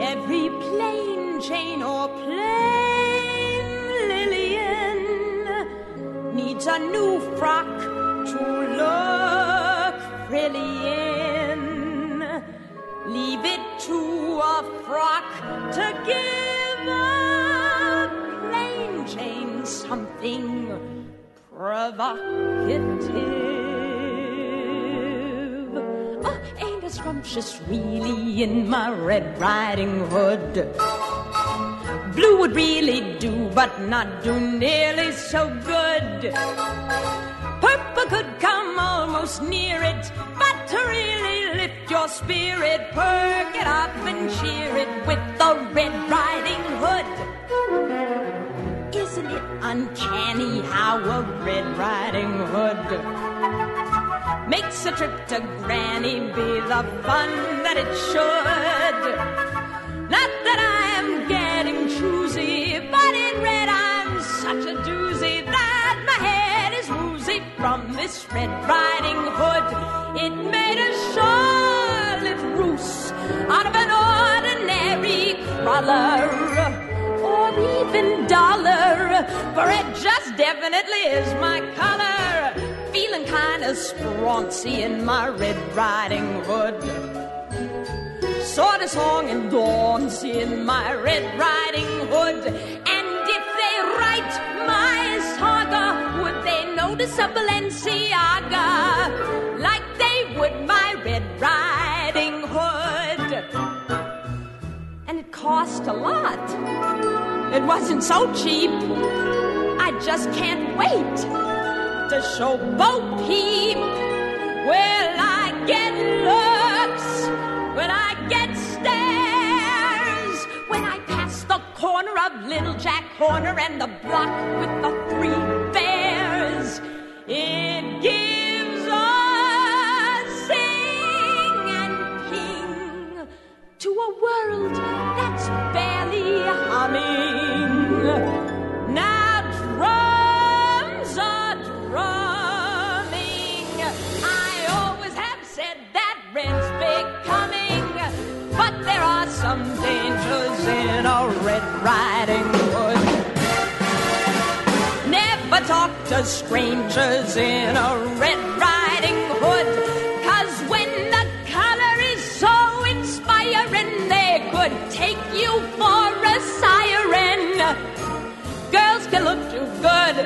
Every plain Jane or plain Lillian needs a new frock to look frilly in. Leave it to a frock to give a plain Jane something provocative. Scrumptious really in my Red Riding Hood. Blue would really do, but not do nearly so good. Purple could come almost near it, but to really lift your spirit, perk it up and cheer it with the Red Riding Hood. Isn't it uncanny how a Red Riding Hood makes a trip to Granny be the fun that it should? Not that I am getting choosy, but in red I'm such a doozy that my head is woozy from this Red Riding Hood. It made a charlotte russe out of an ordinary crawler or even dollar, for it just definitely is my color. Sproncy in my Red Riding Hood. Sort of song and dancey in my Red Riding Hood. And if they write my saga, would they notice a Balenciaga like they would my Red Riding Hood? And it cost a lot. It wasn't so cheap. I just can't wait to show Bo Peep. Will I get looks? Will I get stares? When I pass the corner of Little Jack Horner and the block with the three bears, it gives a sing and ping to a world that's barely some dangers in a red riding hood. Never talk to strangers in a red riding hood. Cause when the color is so inspiring, they could take you for a siren. Girls can look too good.